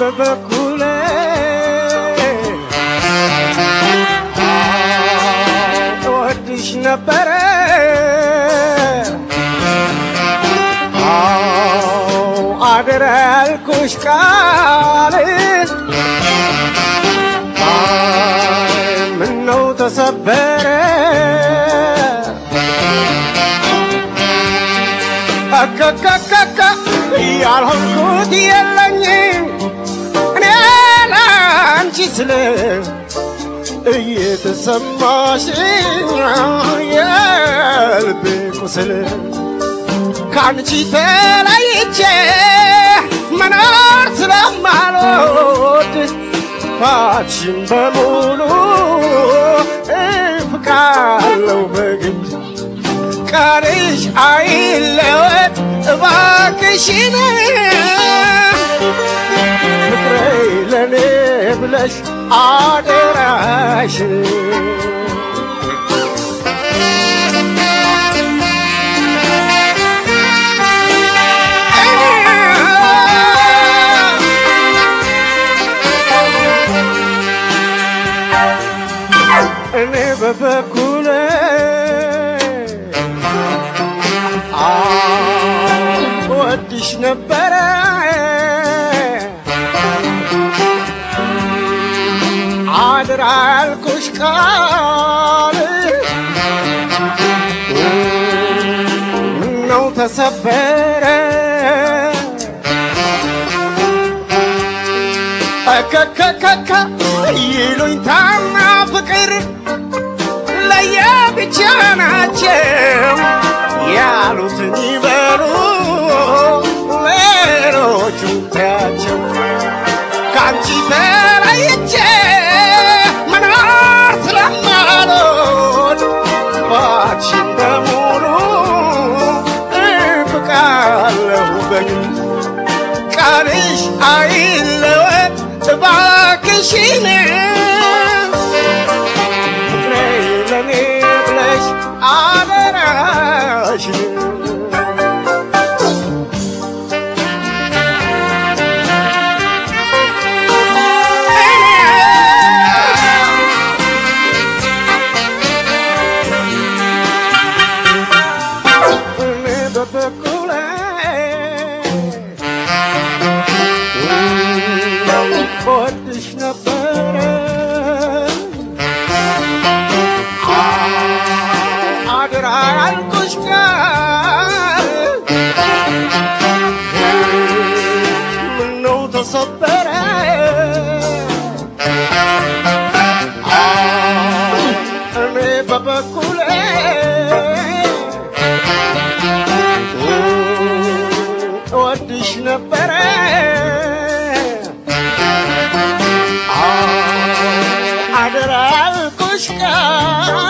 በበኩሌ እወድሽ ነበረ አደራ ያልኩሽ ቃል አይ ምነው ተሰበረ ያልሆንኩት እየተሰማሽ የልቤ ቁስል ከአንቺ ተለይቼ መኖር ስለማልወድ ባትሽን በሙሉ እፍቃለው በግድ ቃልሽ አይለወጥ እባክሽን ፍቅሬ ለኔ ብለሽ العاشق أنا بفكر. آه وديش አድራ ያልኩሽ ቃል ምነው ተሰበረ? እከከከከ ይሉኝታና ፍቅር ለየብቻ ናቸው ያሉትን عريش عين لوات تبعك شيني ያልኩሽ ቃል ምነው ተሰበረ እኔ በበኩሌ እወድሽ ነበረ አደራ ያልኩሽ ቃል